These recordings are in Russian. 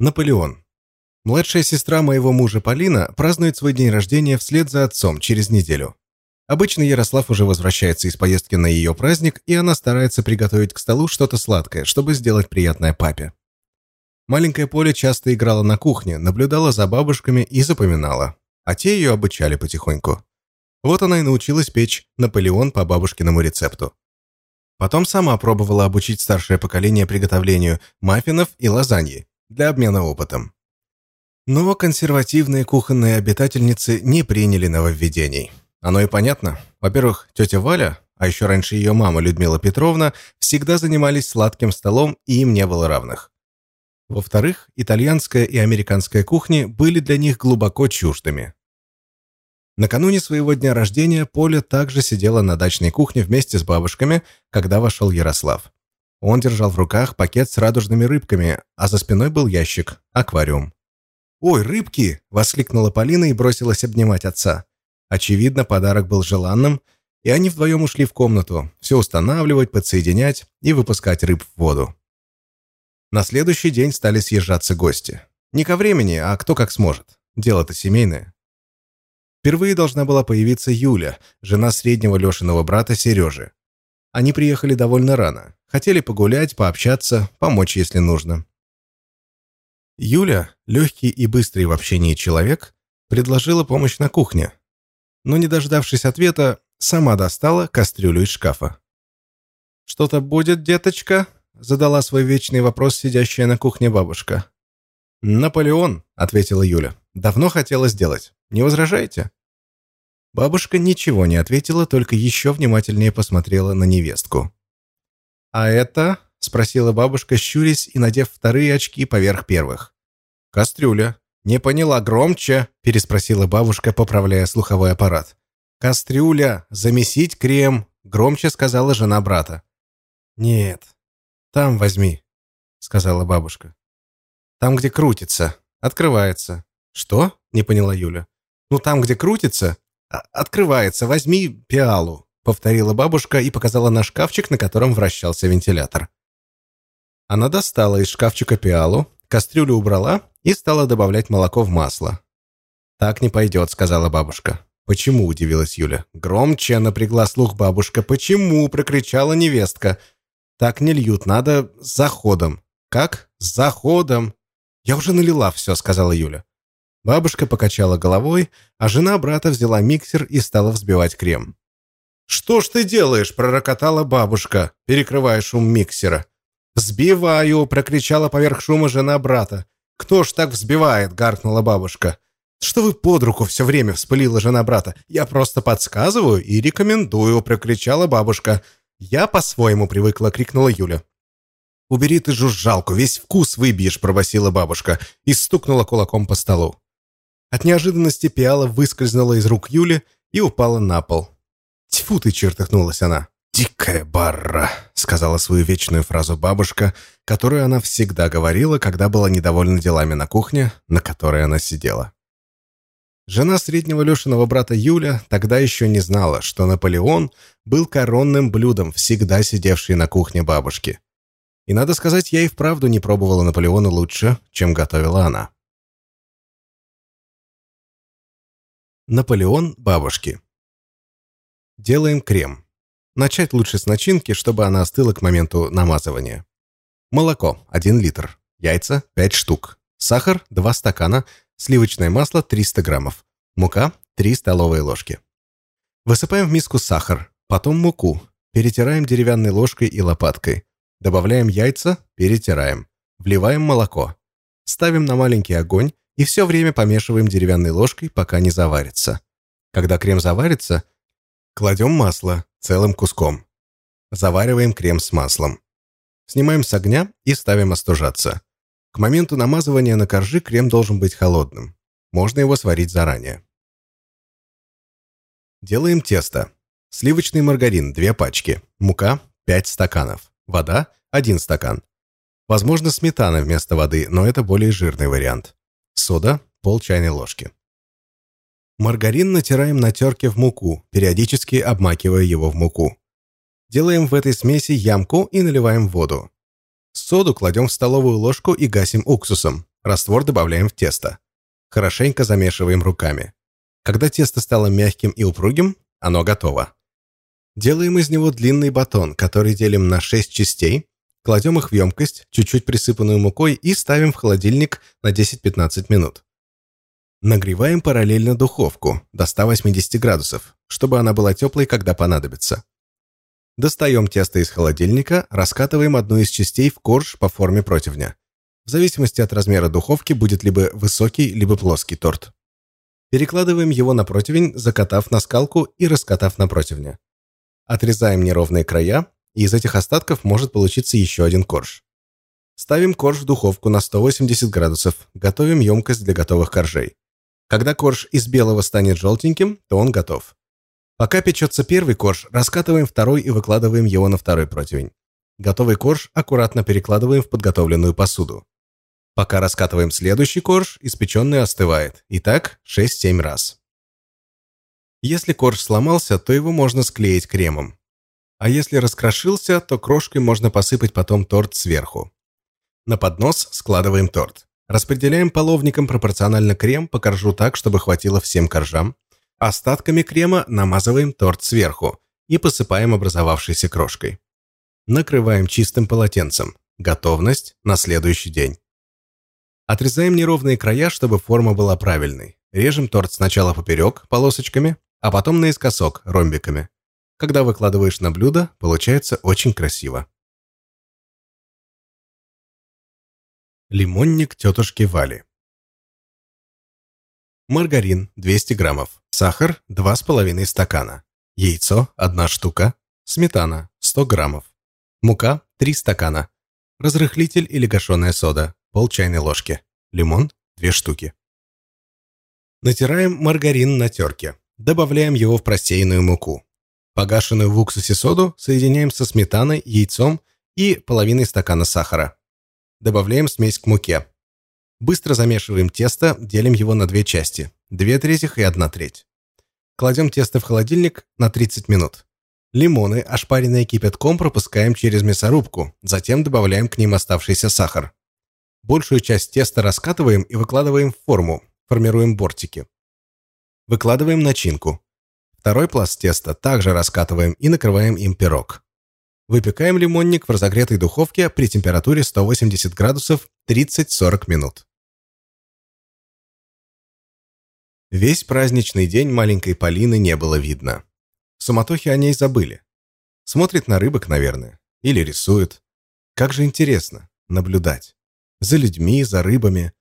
Наполеон. Младшая сестра моего мужа Полина празднует свой день рождения вслед за отцом через неделю. Обычно Ярослав уже возвращается из поездки на ее праздник, и она старается приготовить к столу что-то сладкое, чтобы сделать приятное папе. Маленькая Поля часто играла на кухне, наблюдала за бабушками и запоминала. А те ее обучали потихоньку. Вот она и научилась печь Наполеон по бабушкиному рецепту. Потом сама пробовала обучить старшее поколение приготовлению маффинов и лазаньи для обмена опытом. Но консервативные кухонные обитательницы не приняли нововведений. Оно и понятно. Во-первых, тетя Валя, а еще раньше ее мама Людмила Петровна, всегда занимались сладким столом, и им не было равных. Во-вторых, итальянская и американская кухни были для них глубоко чуждыми. Накануне своего дня рождения Поля также сидела на дачной кухне вместе с бабушками, когда вошел Ярослав. Он держал в руках пакет с радужными рыбками, а за спиной был ящик, аквариум. «Ой, рыбки!» – воскликнула Полина и бросилась обнимать отца. Очевидно, подарок был желанным, и они вдвоем ушли в комнату, все устанавливать, подсоединять и выпускать рыб в воду. На следующий день стали съезжаться гости. Не ко времени, а кто как сможет. Дело-то семейное. Впервые должна была появиться Юля, жена среднего Лешиного брата Сережи. Они приехали довольно рано. Хотели погулять, пообщаться, помочь, если нужно. Юля, легкий и быстрый в общении человек, предложила помощь на кухне. Но, не дождавшись ответа, сама достала кастрюлю из шкафа. «Что-то будет, деточка?» – задала свой вечный вопрос сидящая на кухне бабушка. «Наполеон», – ответила Юля. «Давно хотела сделать. Не возражаете?» Бабушка ничего не ответила, только еще внимательнее посмотрела на невестку. «А это?» – спросила бабушка, щурясь и надев вторые очки поверх первых. «Кастрюля». «Не поняла, громче?» – переспросила бабушка, поправляя слуховой аппарат. «Кастрюля, замесить крем», – громче сказала жена брата. «Нет, там возьми», – сказала бабушка. «Там, где крутится, открывается». «Что?» – не поняла Юля. «Ну, там, где крутится, открывается, возьми пиалу», — повторила бабушка и показала на шкафчик, на котором вращался вентилятор. Она достала из шкафчика пиалу, кастрюлю убрала и стала добавлять молоко в масло. «Так не пойдет», — сказала бабушка. «Почему?» — удивилась Юля. Громче напрягла слух бабушка. «Почему?» — прокричала невестка. «Так не льют, надо с заходом». «Как? С заходом?» «Я уже налила все», — сказала Юля. Бабушка покачала головой, а жена брата взяла миксер и стала взбивать крем. «Что ж ты делаешь?» – пророкотала бабушка, перекрывая шум миксера. «Взбиваю!» – прокричала поверх шума жена брата. «Кто ж так взбивает?» – гаркнула бабушка. «Что вы под руку все время?» – вспылила жена брата. «Я просто подсказываю и рекомендую!» – прокричала бабушка. «Я по-своему привыкла!» – крикнула Юля. «Убери ты жужжалку, весь вкус выбьешь!» – пробасила бабушка и стукнула кулаком по столу. От неожиданности пиала выскользнула из рук Юли и упала на пол. «Тьфу ты!» — чертыхнулась она. «Дикая барра!» — сказала свою вечную фразу бабушка, которую она всегда говорила, когда была недовольна делами на кухне, на которой она сидела. Жена среднего Лешиного брата Юля тогда еще не знала, что Наполеон был коронным блюдом, всегда сидевший на кухне бабушки. И, надо сказать, я и вправду не пробовала Наполеона лучше, чем готовила она. Наполеон бабушки. Делаем крем. Начать лучше с начинки, чтобы она остыла к моменту намазывания. Молоко 1 литр. Яйца 5 штук. Сахар 2 стакана. Сливочное масло 300 граммов. Мука 3 столовые ложки. Высыпаем в миску сахар, потом муку. Перетираем деревянной ложкой и лопаткой. Добавляем яйца, перетираем. Вливаем молоко. Ставим на маленький огонь и все время помешиваем деревянной ложкой, пока не заварится. Когда крем заварится, кладем масло целым куском. Завариваем крем с маслом. Снимаем с огня и ставим остужаться. К моменту намазывания на коржи крем должен быть холодным. Можно его сварить заранее. Делаем тесто. Сливочный маргарин – 2 пачки. Мука – 5 стаканов. Вода – 1 стакан. Возможно, сметана вместо воды, но это более жирный вариант. Сода – пол чайной ложки. Маргарин натираем на терке в муку, периодически обмакивая его в муку. Делаем в этой смеси ямку и наливаем воду. Соду кладем в столовую ложку и гасим уксусом. Раствор добавляем в тесто. Хорошенько замешиваем руками. Когда тесто стало мягким и упругим, оно готово. Делаем из него длинный батон, который делим на 6 частей, кладем их в емкость, чуть-чуть присыпанную мукой и ставим в холодильник на 10-15 минут. Нагреваем параллельно духовку до 180 градусов, чтобы она была теплой, когда понадобится. Достаем тесто из холодильника, раскатываем одну из частей в корж по форме противня. В зависимости от размера духовки будет либо высокий, либо плоский торт. Перекладываем его на противень, закатав на скалку и раскатав на противне. Отрезаем неровные края, и из этих остатков может получиться еще один корж. Ставим корж в духовку на 180 градусов, готовим емкость для готовых коржей. Когда корж из белого станет желтеньким, то он готов. Пока печется первый корж, раскатываем второй и выкладываем его на второй противень. Готовый корж аккуратно перекладываем в подготовленную посуду. Пока раскатываем следующий корж, испеченный остывает. И так 6-7 раз. Если корж сломался, то его можно склеить кремом. А если раскрошился, то крошкой можно посыпать потом торт сверху. На поднос складываем торт. Распределяем половником пропорционально крем по коржу так, чтобы хватило всем коржам. Остатками крема намазываем торт сверху и посыпаем образовавшейся крошкой. Накрываем чистым полотенцем. Готовность на следующий день. Отрезаем неровные края, чтобы форма была правильной. Режем торт сначала поперек, полосочками, а потом наискосок, ромбиками. Когда выкладываешь на блюдо, получается очень красиво. Лимонник тетушки Вали. Маргарин 200 граммов, сахар 2,5 стакана, яйцо 1 штука, сметана 100 граммов, мука 3 стакана, разрыхлитель или гашеная сода пол чайной ложки, лимон 2 штуки. Натираем маргарин на терке, добавляем его в просеянную муку. Погашенную в уксусе соду соединяем со сметаной, яйцом и половиной стакана сахара. Добавляем смесь к муке. Быстро замешиваем тесто, делим его на две части, две третьих и одна треть. Кладем тесто в холодильник на 30 минут. Лимоны, ошпаренные кипятком, пропускаем через мясорубку, затем добавляем к ним оставшийся сахар. Большую часть теста раскатываем и выкладываем в форму, формируем бортики. Выкладываем начинку. Второй пласт теста также раскатываем и накрываем им пирог. Выпекаем лимонник в разогретой духовке при температуре 180 градусов 30-40 минут. Весь праздничный день маленькой Полины не было видно. В суматохе о ней забыли. Смотрит на рыбок, наверное. Или рисует. Как же интересно наблюдать. За людьми, за рыбами.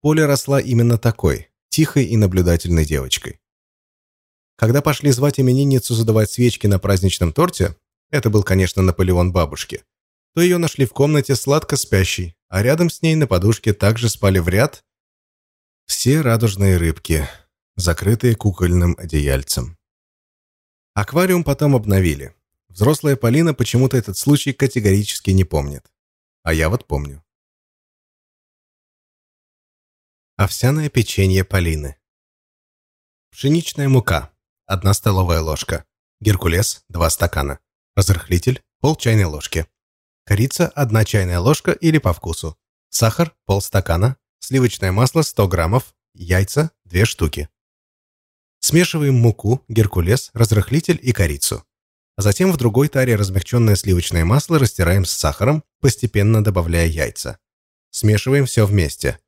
Поля росла именно такой, тихой и наблюдательной девочкой. Когда пошли звать именинницу задавать свечки на праздничном торте, это был, конечно, Наполеон бабушки, то ее нашли в комнате сладко спящей, а рядом с ней на подушке также спали в ряд все радужные рыбки, закрытые кукольным одеяльцем. Аквариум потом обновили. Взрослая Полина почему-то этот случай категорически не помнит. А я вот помню. Овсяное печенье Полины. Пшеничная мука. 1 столовая ложка. Геркулес – 2 стакана. Разрыхлитель – пол чайной ложки. Корица – 1 чайная ложка или по вкусу. Сахар – полстакана. Сливочное масло – 100 граммов. Яйца – 2 штуки. Смешиваем муку, геркулес, разрыхлитель и корицу. А затем в другой таре размягченное сливочное масло растираем с сахаром, постепенно добавляя яйца. Смешиваем все вместе.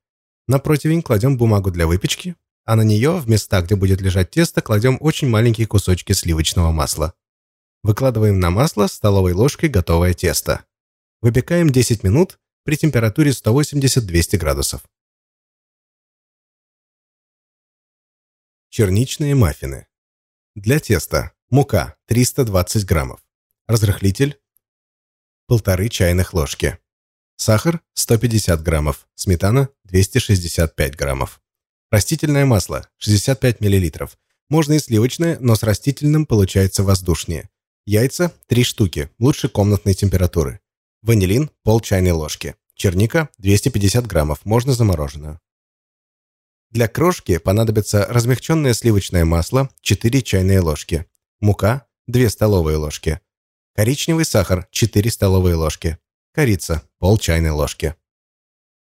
На противень кладем бумагу для выпечки, а на нее, в места, где будет лежать тесто, кладем очень маленькие кусочки сливочного масла. Выкладываем на масло столовой ложкой готовое тесто. Выпекаем 10 минут при температуре 180-200 градусов. Черничные маффины. Для теста мука 320 граммов, разрыхлитель полторы чайных ложки, сахар 150 граммов, сметана 265 граммов, растительное масло 65 миллилитров. Можно и сливочное, но с растительным получается воздушнее. Яйца – 3 штуки, лучше комнатной температуры. Ванилин – пол чайной ложки. Черника – 250 граммов, можно замороженную. Для крошки понадобится размягченное сливочное масло – 4 чайные ложки. Мука – 2 столовые ложки. Коричневый сахар – 4 столовые ложки. Корица – пол чайной ложки.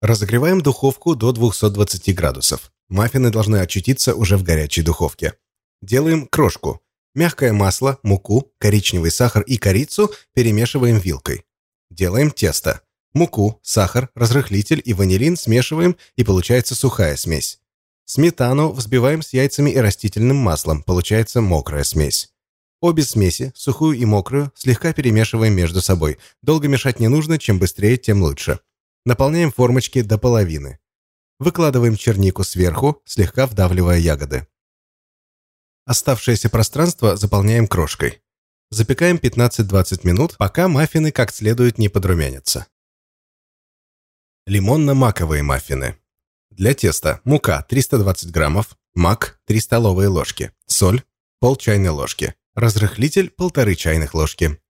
Разогреваем духовку до 220 градусов. Маффины должны очутиться уже в горячей духовке. Делаем крошку. Мягкое масло, муку, коричневый сахар и корицу перемешиваем вилкой. Делаем тесто. Муку, сахар, разрыхлитель и ванилин смешиваем и получается сухая смесь. Сметану взбиваем с яйцами и растительным маслом, получается мокрая смесь. Обе смеси, сухую и мокрую, слегка перемешиваем между собой. Долго мешать не нужно, чем быстрее, тем лучше. Наполняем формочки до половины. Выкладываем чернику сверху, слегка вдавливая ягоды. Оставшееся пространство заполняем крошкой. Запекаем 15-20 минут, пока маффины как следует не подрумянятся. Лимонно-маковые маффины. Для теста мука 320 граммов, мак 3 столовые ложки, соль пол чайной ложки, разрыхлитель полторы чайных ложки.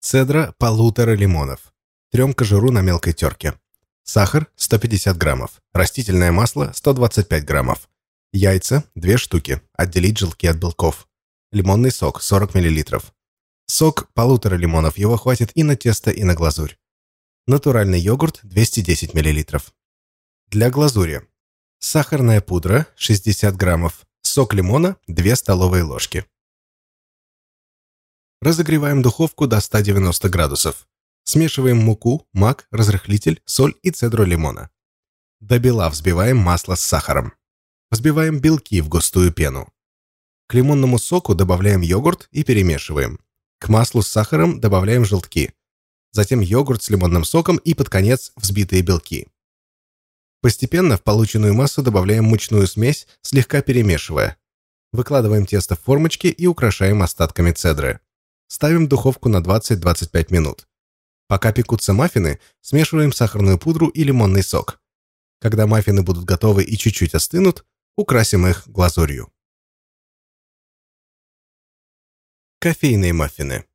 Цедра полутора лимонов, трем кожуру на мелкой терке. Сахар 150 граммов, растительное масло 125 граммов, Яйца – две штуки. Отделить желтки от белков. Лимонный сок – 40 мл. Сок – полутора лимонов. Его хватит и на тесто, и на глазурь. Натуральный йогурт – 210 мл. Для глазури. Сахарная пудра – 60 граммов. Сок лимона – 2 столовые ложки. Разогреваем духовку до 190 градусов. Смешиваем муку, мак, разрыхлитель, соль и цедру лимона. До бела взбиваем масло с сахаром. Взбиваем белки в густую пену. К лимонному соку добавляем йогурт и перемешиваем. К маслу с сахаром добавляем желтки. Затем йогурт с лимонным соком и под конец взбитые белки. Постепенно в полученную массу добавляем мучную смесь, слегка перемешивая. Выкладываем тесто в формочки и украшаем остатками цедры. Ставим в духовку на 20-25 минут. Пока пекутся маффины, смешиваем сахарную пудру и лимонный сок. Когда маффины будут готовы и чуть-чуть остынут, Украсим их глазурью. Кофейные маффины.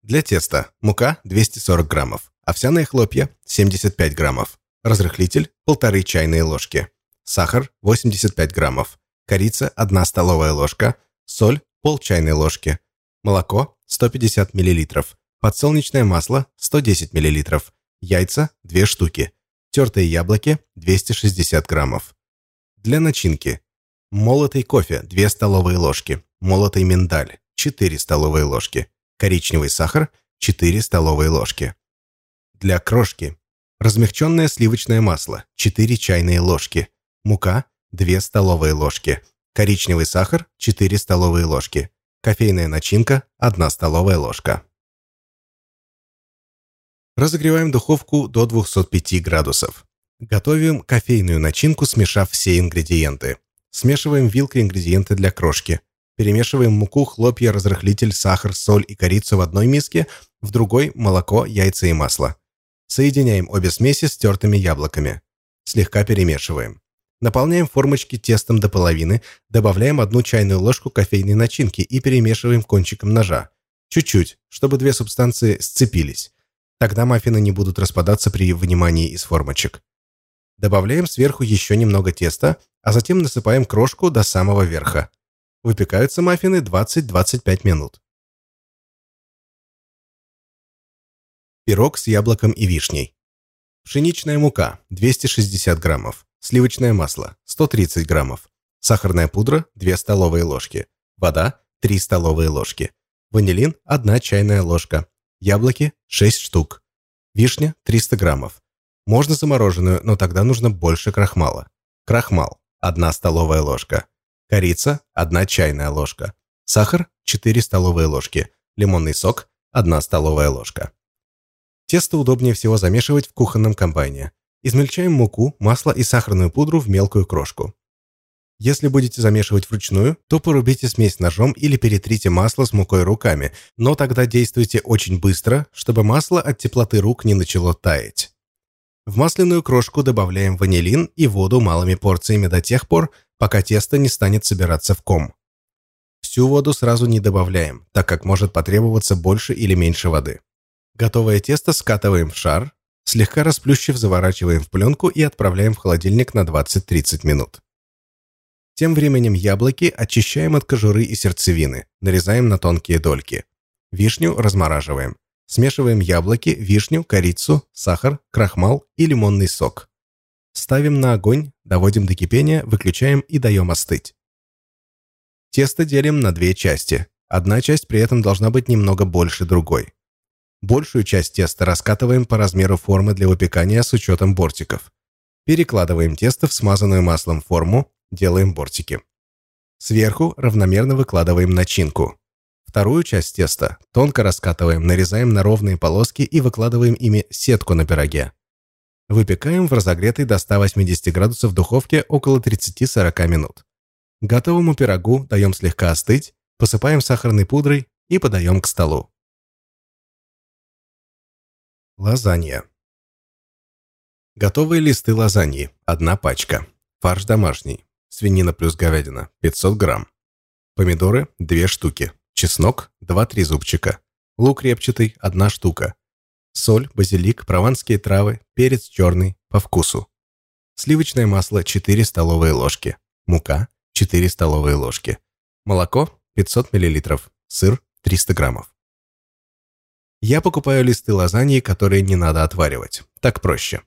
Для теста мука 240 граммов, овсяные хлопья 75 граммов, разрыхлитель полторы чайные ложки, сахар 85 граммов, корица 1 столовая ложка, соль пол чайной ложки, молоко 150 миллилитров, подсолнечное масло 110 миллилитров, яйца 2 штуки, тертые яблоки 260 граммов. Для начинки. Молотый кофе – 2 столовые ложки. Молотый миндаль – 4 столовые ложки. Коричневый сахар – 4 столовые ложки. Для крошки. Размягченное сливочное масло – 4 чайные ложки. Мука – 2 столовые ложки. Коричневый сахар – 4 столовые ложки. Кофейная начинка – 1 столовая ложка. Разогреваем духовку до 205 градусов. Готовим кофейную начинку, смешав все ингредиенты. Смешиваем вилкой ингредиенты для крошки. Перемешиваем муку, хлопья, разрыхлитель, сахар, соль и корицу в одной миске, в другой – молоко, яйца и масло. Соединяем обе смеси с тертыми яблоками. Слегка перемешиваем. Наполняем формочки тестом до половины, добавляем одну чайную ложку кофейной начинки и перемешиваем кончиком ножа. Чуть-чуть, чтобы две субстанции сцепились. Тогда маффины не будут распадаться при вынимании из формочек. Добавляем сверху еще немного теста, а затем насыпаем крошку до самого верха. Выпекаются маффины 20-25 минут. Пирог с яблоком и вишней. Пшеничная мука 260 граммов. Сливочное масло 130 граммов. Сахарная пудра 2 столовые ложки. Вода 3 столовые ложки. Ванилин 1 чайная ложка. Яблоки 6 штук. Вишня 300 граммов. Можно замороженную, но тогда нужно больше крахмала. Крахмал – 1 столовая ложка. Корица – 1 чайная ложка. Сахар – 4 столовые ложки. Лимонный сок – 1 столовая ложка. Тесто удобнее всего замешивать в кухонном комбайне. Измельчаем муку, масло и сахарную пудру в мелкую крошку. Если будете замешивать вручную, то порубите смесь ножом или перетрите масло с мукой руками, но тогда действуйте очень быстро, чтобы масло от теплоты рук не начало таять. В масляную крошку добавляем ванилин и воду малыми порциями до тех пор, пока тесто не станет собираться в ком. Всю воду сразу не добавляем, так как может потребоваться больше или меньше воды. Готовое тесто скатываем в шар, слегка расплющив, заворачиваем в пленку и отправляем в холодильник на 20-30 минут. Тем временем яблоки очищаем от кожуры и сердцевины, нарезаем на тонкие дольки. Вишню размораживаем. Смешиваем яблоки, вишню, корицу, сахар, крахмал и лимонный сок. Ставим на огонь, доводим до кипения, выключаем и даем остыть. Тесто делим на две части. Одна часть при этом должна быть немного больше другой. Большую часть теста раскатываем по размеру формы для выпекания с учетом бортиков. Перекладываем тесто в смазанную маслом форму, делаем бортики. Сверху равномерно выкладываем начинку. Вторую часть теста тонко раскатываем, нарезаем на ровные полоски и выкладываем ими сетку на пироге. Выпекаем в разогретой до 180 градусов духовке около 30-40 минут. Готовому пирогу даем слегка остыть, посыпаем сахарной пудрой и подаем к столу. Лазанья. Готовые листы лазаньи. Одна пачка. Фарш домашний. Свинина плюс говядина. 500 грамм. Помидоры. 2 штуки. Чеснок – 2-3 зубчика. Лук репчатый – 1 штука. Соль, базилик, прованские травы, перец черный по вкусу. Сливочное масло – 4 столовые ложки. Мука – 4 столовые ложки. Молоко – 500 мл. Сыр – 300 граммов. Я покупаю листы лазаньи, которые не надо отваривать. Так проще.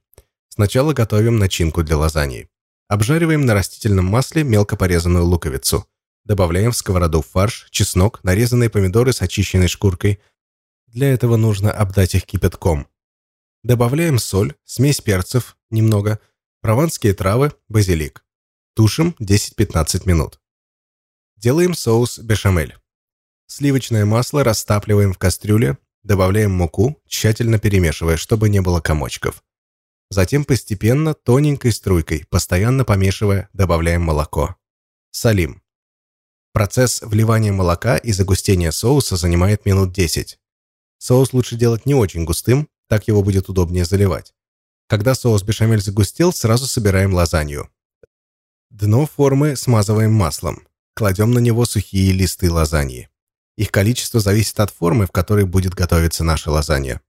Сначала готовим начинку для лазаньи. Обжариваем на растительном масле мелко порезанную луковицу. Добавляем в сковороду фарш, чеснок, нарезанные помидоры с очищенной шкуркой. Для этого нужно обдать их кипятком. Добавляем соль, смесь перцев, немного, прованские травы, базилик. Тушим 10-15 минут. Делаем соус бешамель. Сливочное масло растапливаем в кастрюле, добавляем муку, тщательно перемешивая, чтобы не было комочков. Затем постепенно, тоненькой струйкой, постоянно помешивая, добавляем молоко. Солим. Процесс вливания молока и загустения соуса занимает минут 10. Соус лучше делать не очень густым, так его будет удобнее заливать. Когда соус бешамель загустел, сразу собираем лазанью. Дно формы смазываем маслом. Кладем на него сухие листы лазаньи. Их количество зависит от формы, в которой будет готовиться наша лазанья.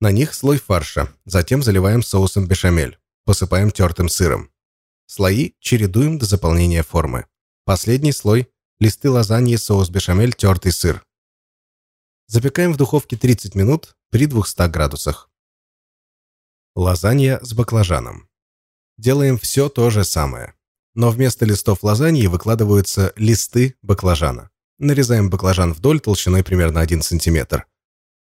На них слой фарша, затем заливаем соусом бешамель, посыпаем тертым сыром. Слои чередуем до заполнения формы. Последний слой листы лазаньи, соус бешамель, тертый сыр. Запекаем в духовке 30 минут при 200 градусах. Лазанья с баклажаном. Делаем все то же самое. Но вместо листов лазаньи выкладываются листы баклажана. Нарезаем баклажан вдоль толщиной примерно 1 см.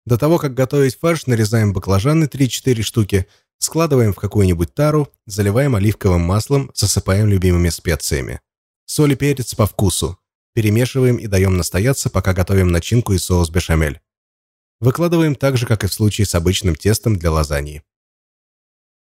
До того, как готовить фарш, нарезаем баклажаны 3-4 штуки, складываем в какую-нибудь тару, заливаем оливковым маслом, засыпаем любимыми специями. Соль и перец по вкусу. Перемешиваем и даем настояться, пока готовим начинку и соус бешамель. Выкладываем так же, как и в случае с обычным тестом для лазаньи.